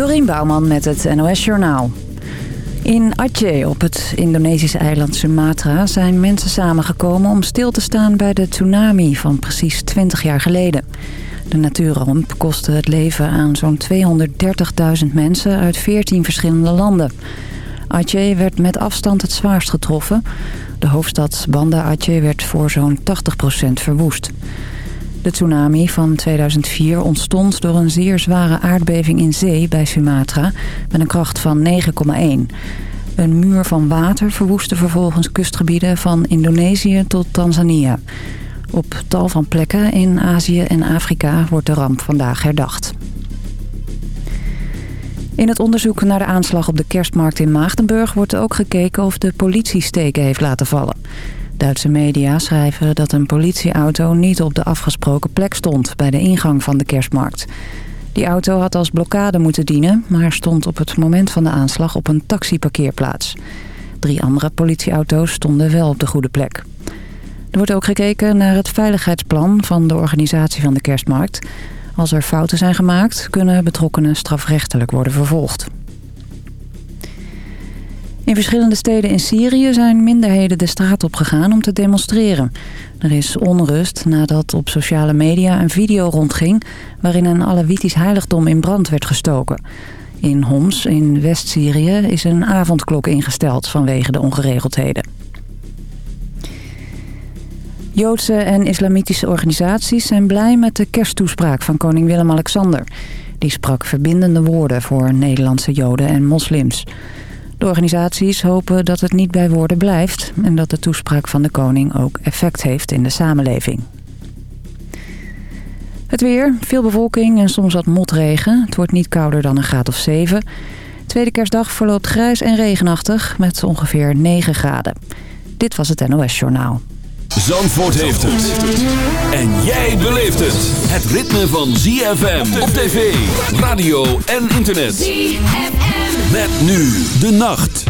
Dorien Bouwman met het NOS Journaal. In Aceh, op het Indonesische eiland Sumatra, zijn mensen samengekomen om stil te staan bij de tsunami van precies 20 jaar geleden. De natuurramp kostte het leven aan zo'n 230.000 mensen uit 14 verschillende landen. Aceh werd met afstand het zwaarst getroffen. De hoofdstad Banda Aceh werd voor zo'n 80% verwoest. De tsunami van 2004 ontstond door een zeer zware aardbeving in zee bij Sumatra... met een kracht van 9,1. Een muur van water verwoestte vervolgens kustgebieden van Indonesië tot Tanzania. Op tal van plekken in Azië en Afrika wordt de ramp vandaag herdacht. In het onderzoek naar de aanslag op de kerstmarkt in Maagdenburg... wordt ook gekeken of de politie steken heeft laten vallen. Duitse media schrijven dat een politieauto niet op de afgesproken plek stond... bij de ingang van de kerstmarkt. Die auto had als blokkade moeten dienen... maar stond op het moment van de aanslag op een taxiparkeerplaats. Drie andere politieauto's stonden wel op de goede plek. Er wordt ook gekeken naar het veiligheidsplan van de organisatie van de kerstmarkt. Als er fouten zijn gemaakt, kunnen betrokkenen strafrechtelijk worden vervolgd. In verschillende steden in Syrië zijn minderheden de straat opgegaan om te demonstreren. Er is onrust nadat op sociale media een video rondging... waarin een Alawitisch heiligdom in brand werd gestoken. In Homs, in West-Syrië, is een avondklok ingesteld vanwege de ongeregeldheden. Joodse en islamitische organisaties zijn blij met de kersttoespraak van koning Willem-Alexander. Die sprak verbindende woorden voor Nederlandse Joden en moslims. De organisaties hopen dat het niet bij woorden blijft... en dat de toespraak van de koning ook effect heeft in de samenleving. Het weer, veel bewolking en soms wat motregen. Het wordt niet kouder dan een graad of 7. Tweede kerstdag verloopt grijs en regenachtig met ongeveer 9 graden. Dit was het NOS Journaal. Zandvoort heeft het. En jij beleeft het. Het ritme van ZFM op tv, radio en internet. ZFM. Met nu de nacht.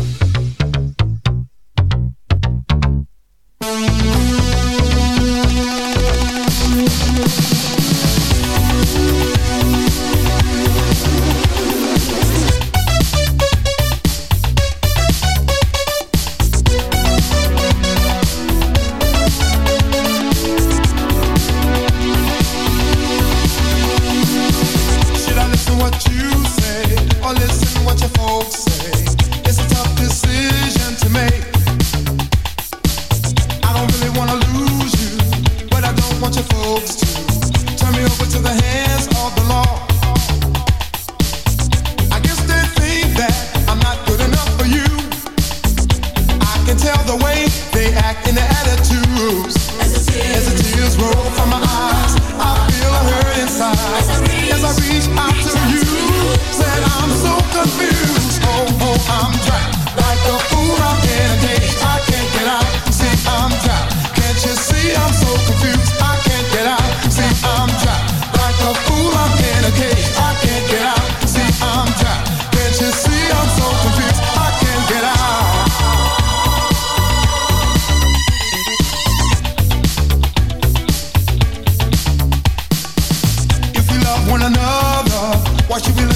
Why should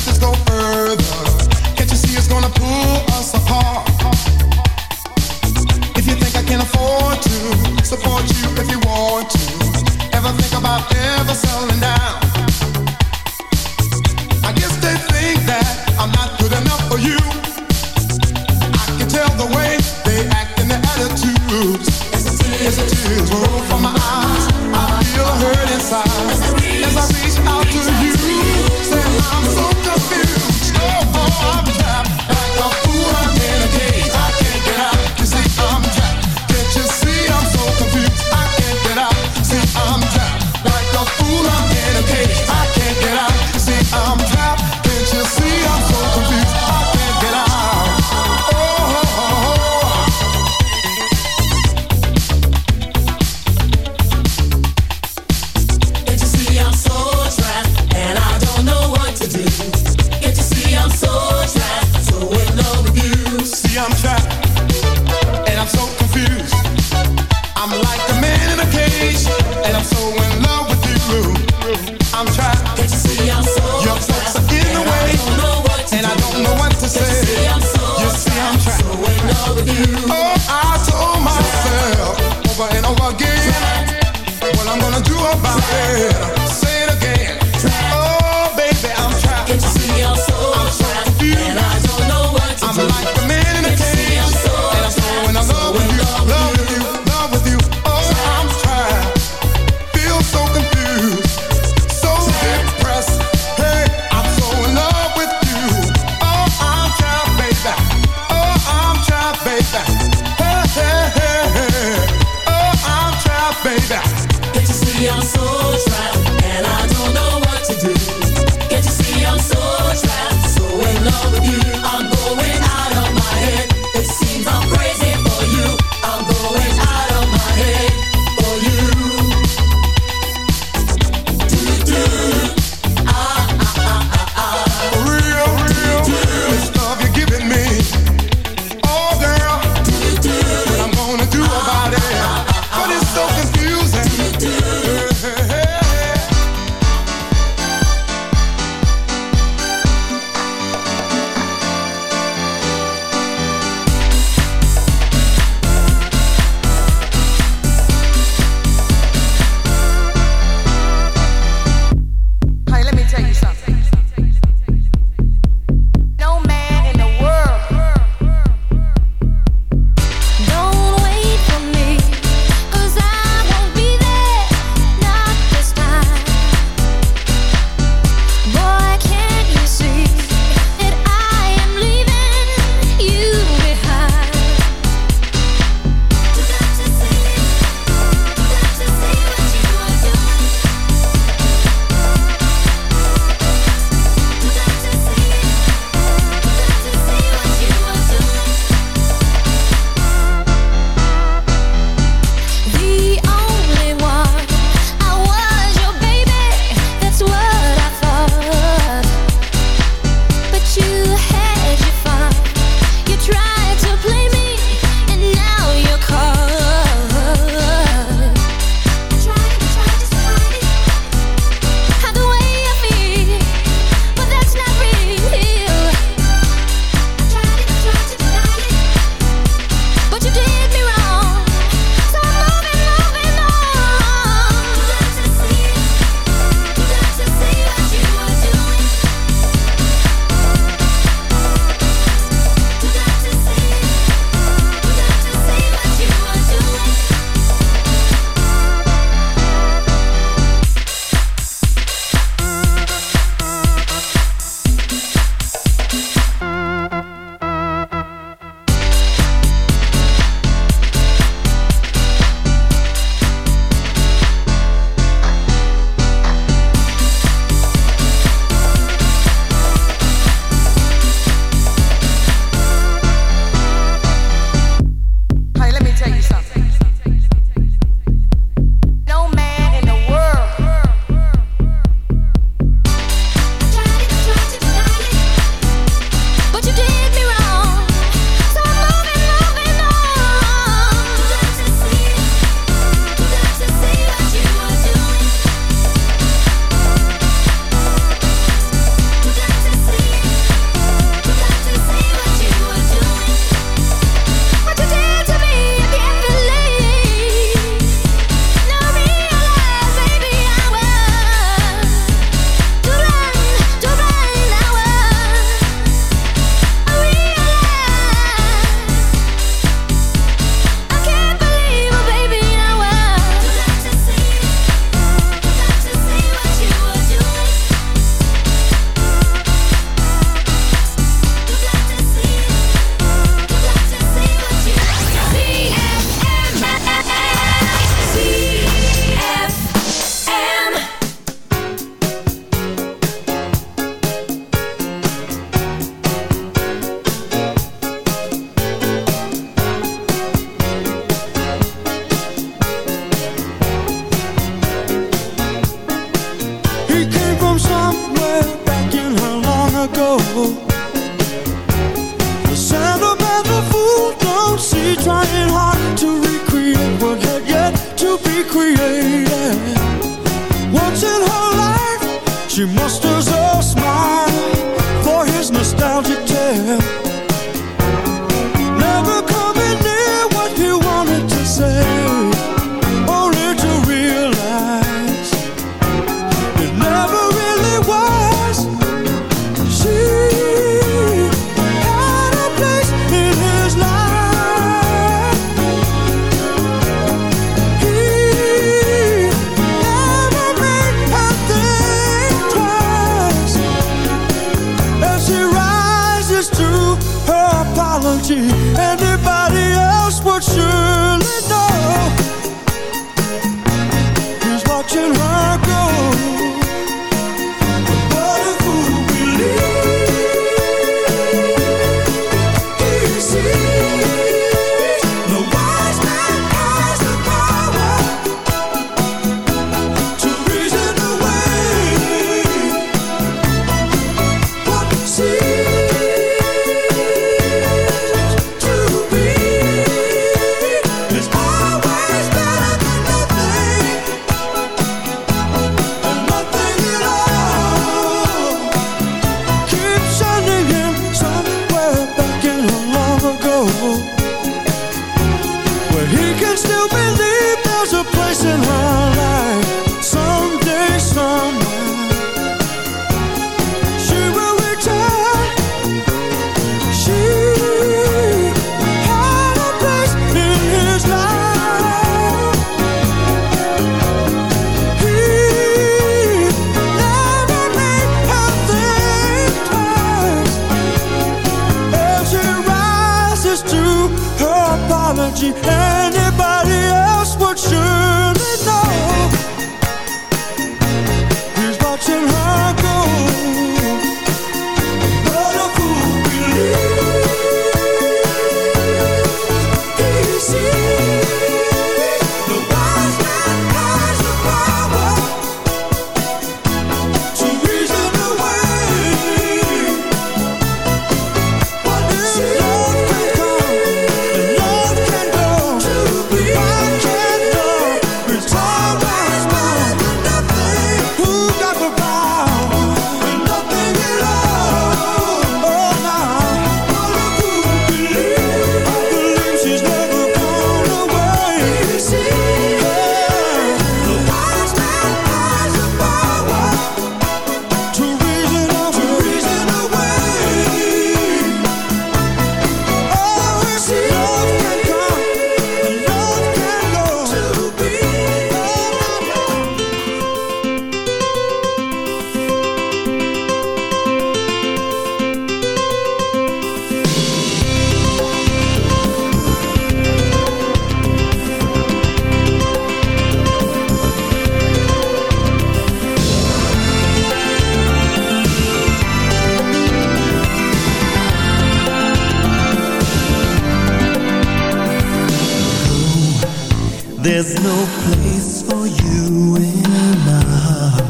There's no place for you in my heart.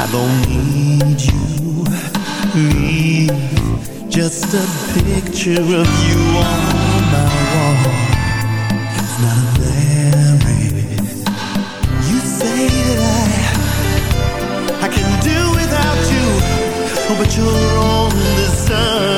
I don't need you. Leave just a picture of you on my wall. It's not married You say that I I can do without you Oh, but you're wrong this time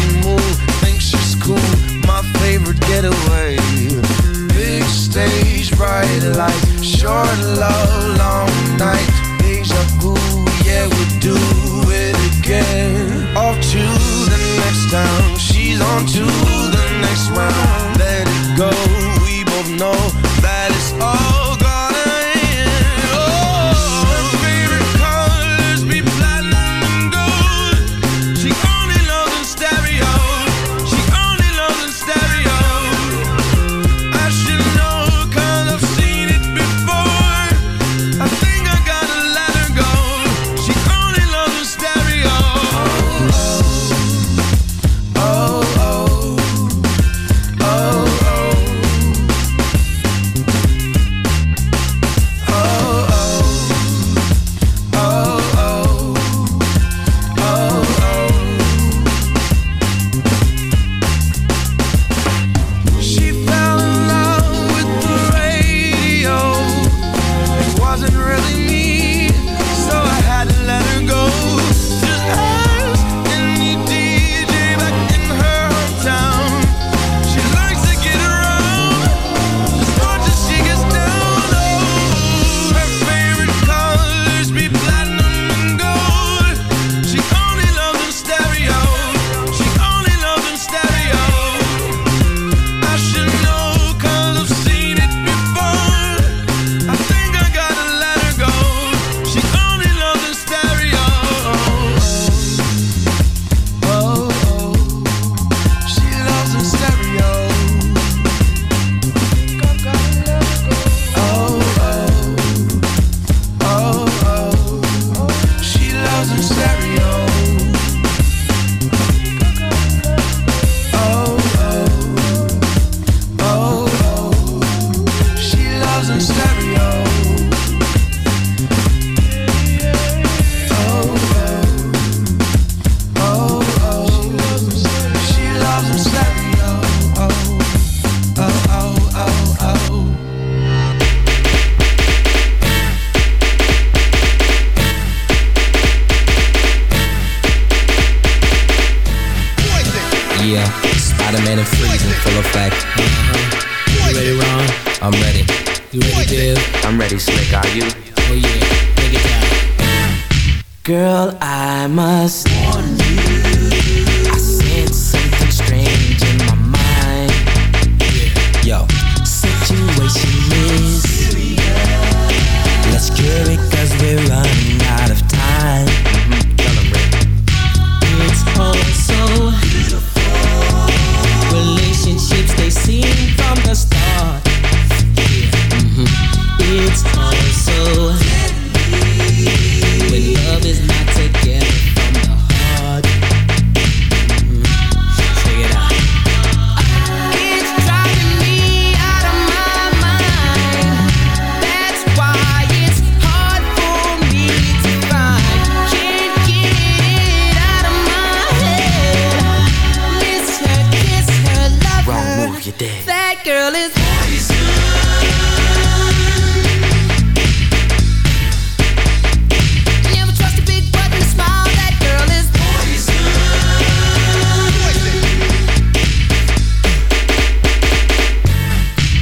the moon, thinks she's cool, my favorite getaway. Big stage, bright light, short love, long night. Deja vu, yeah, we do it again. Off to the next town, she's on to the next round. Let it go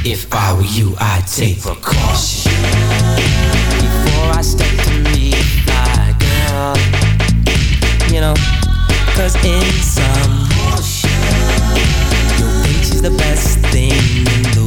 If I were you, I'd take precaution before I step to meet my girl. You know, cause in some motion, your think is the best thing in the world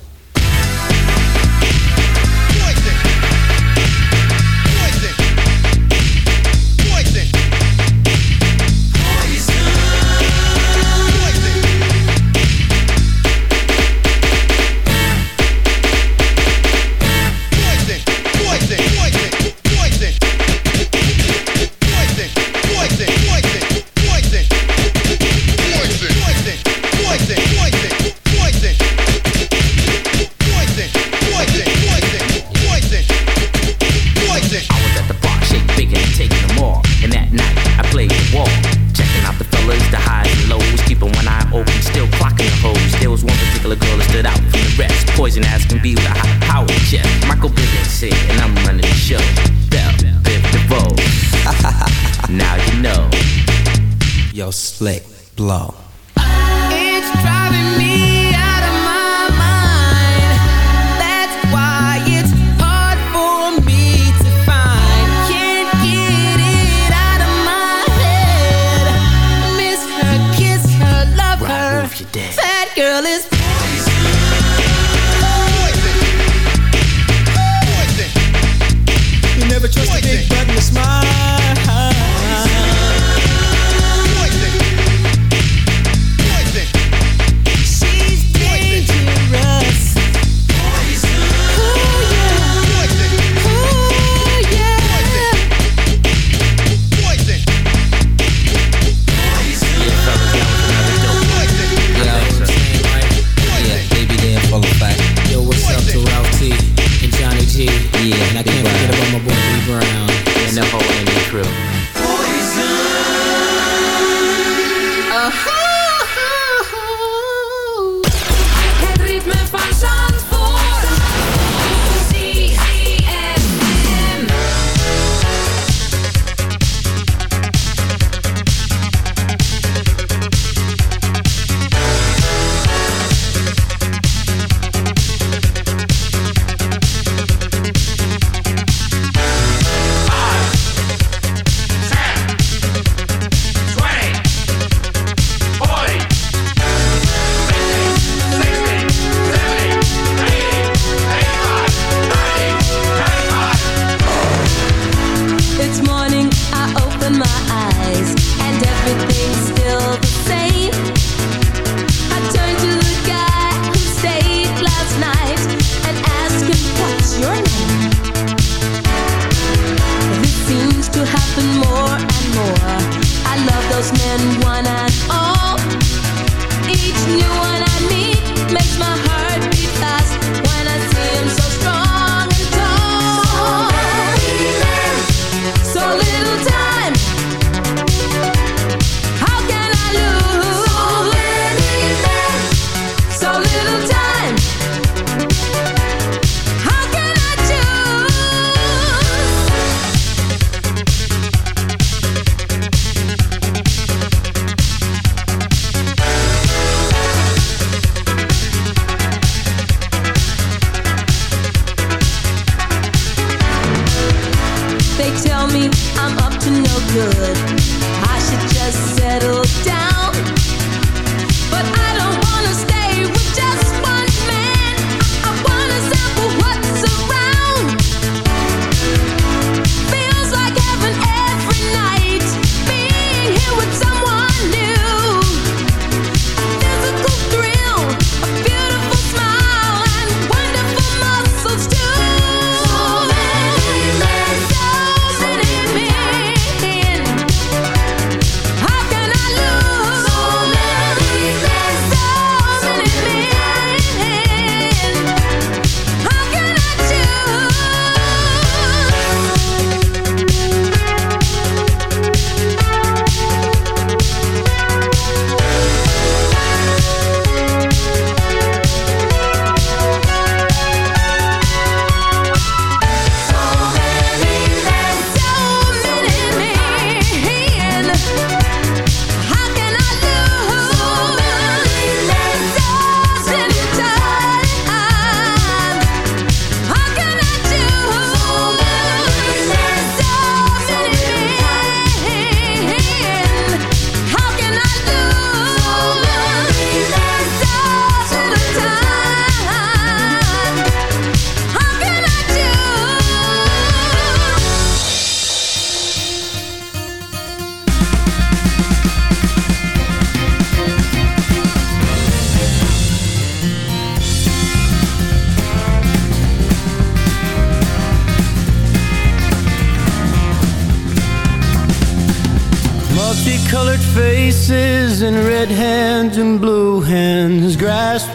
love.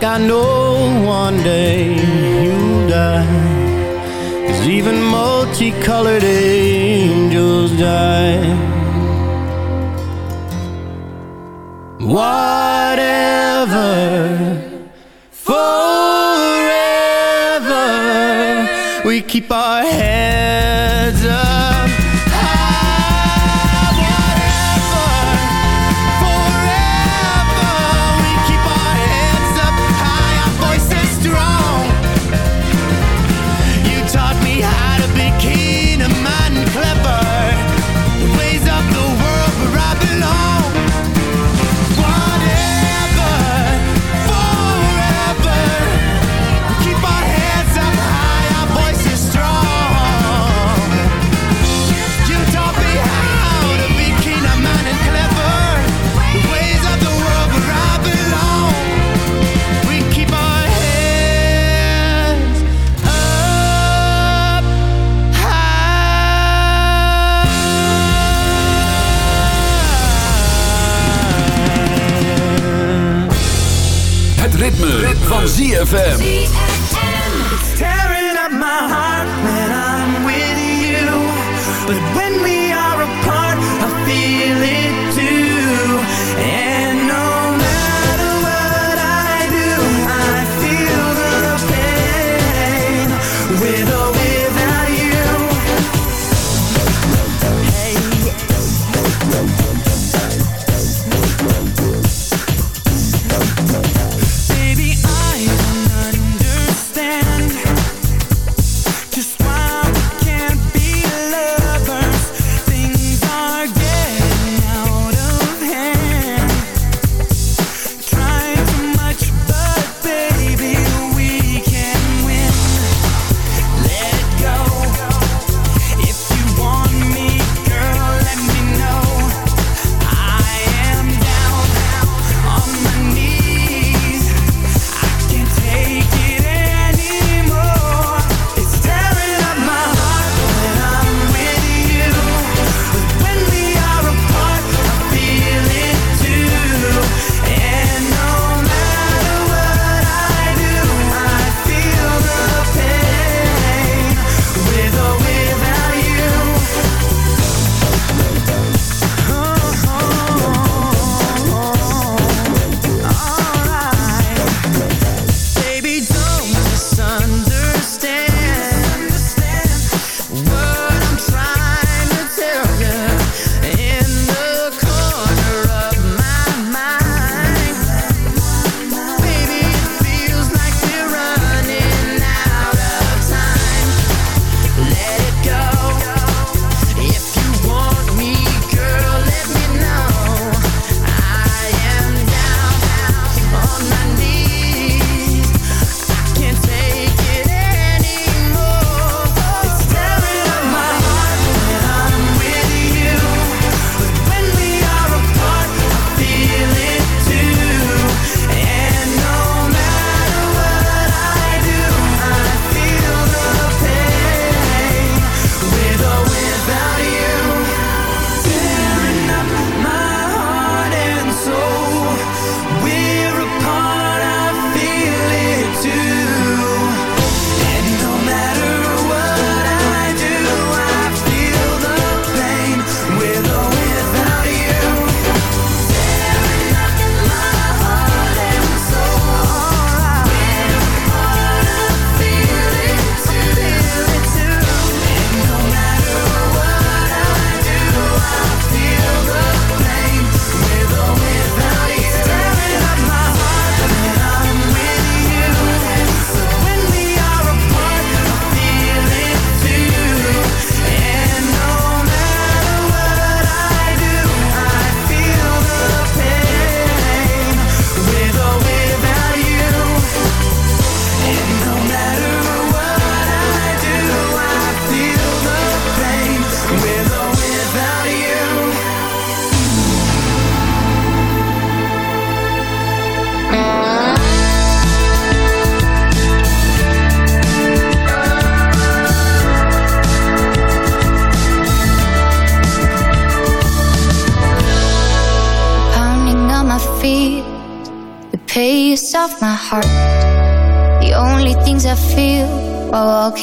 like I know one day you'll die. Cause even multicolored angels die. Whatever ZFM.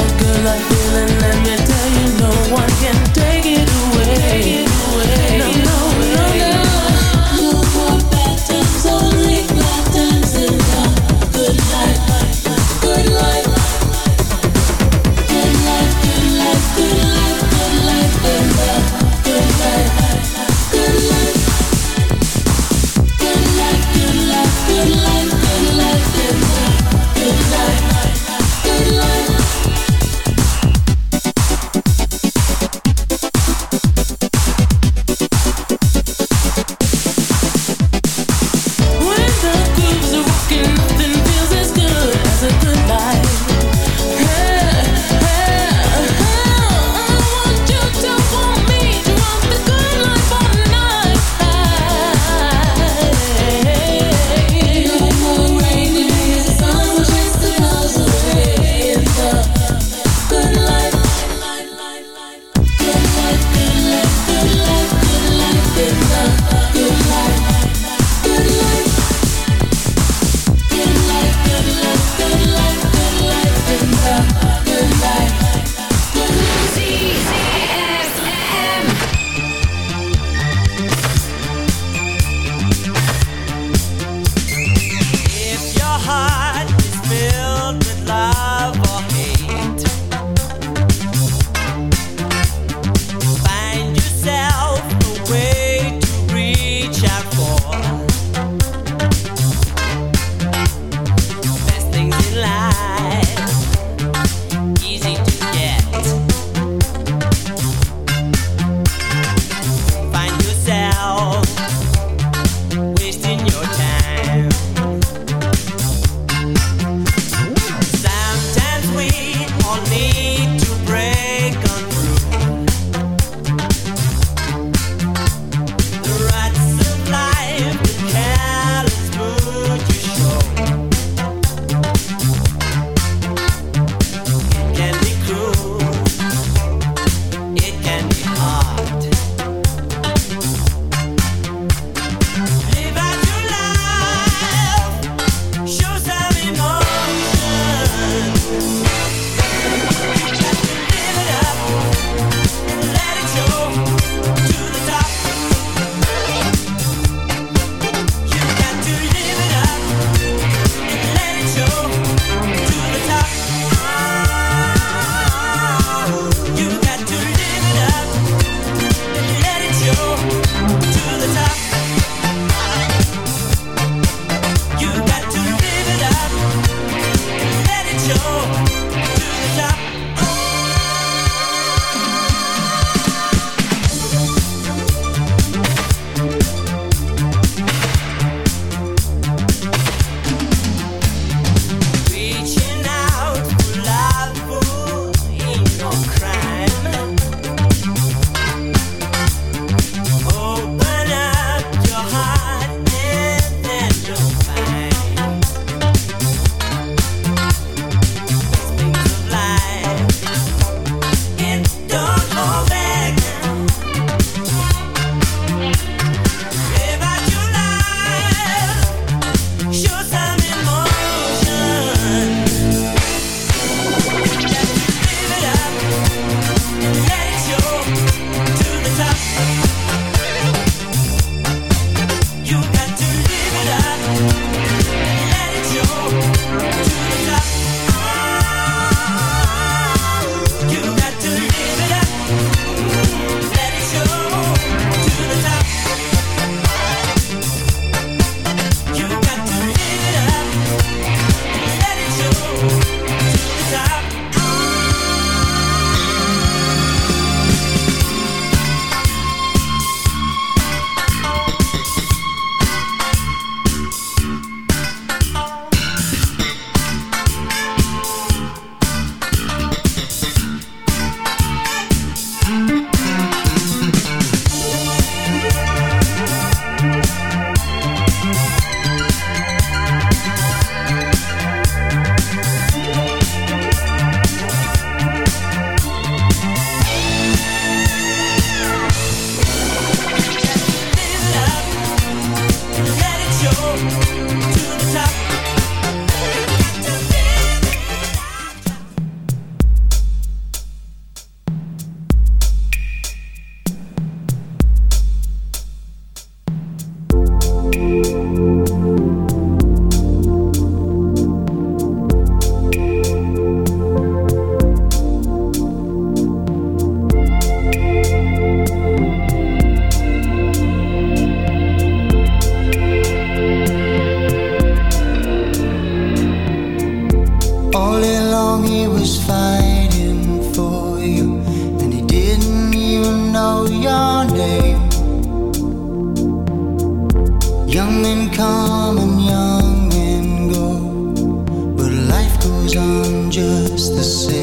good, good like feeling, let Young men come and young men go, but life goes on just the same.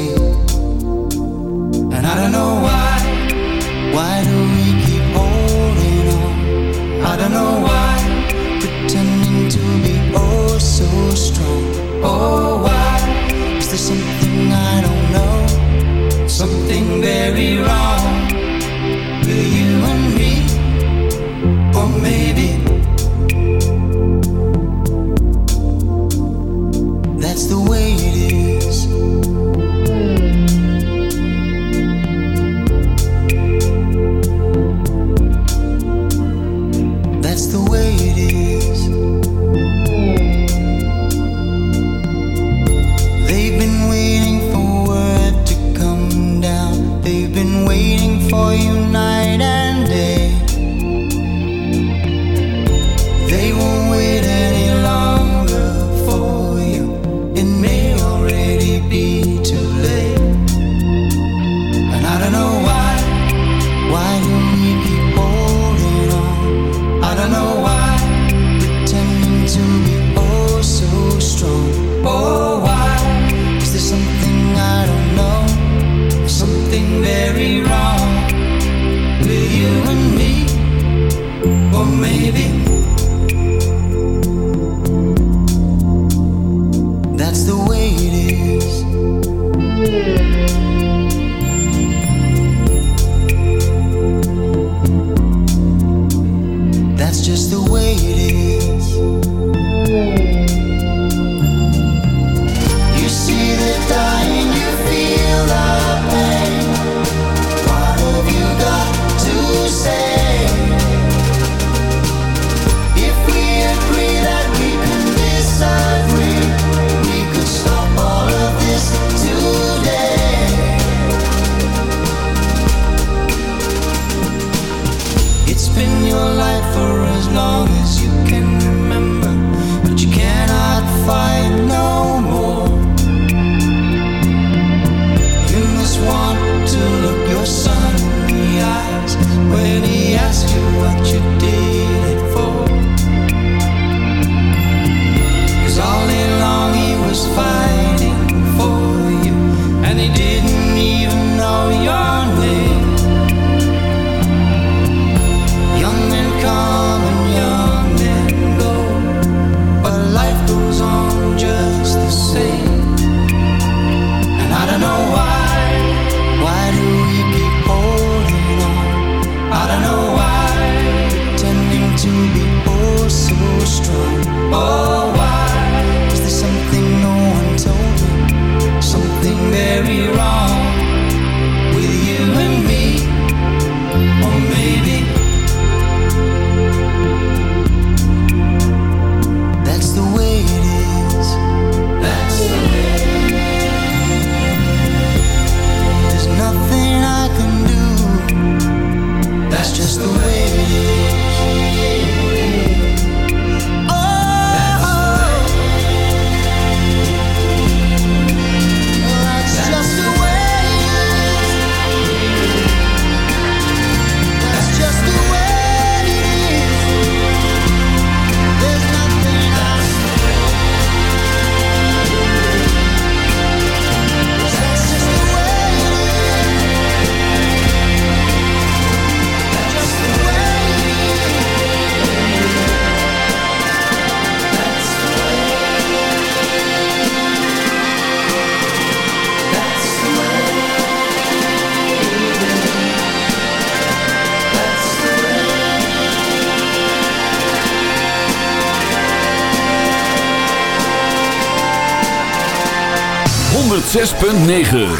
106.9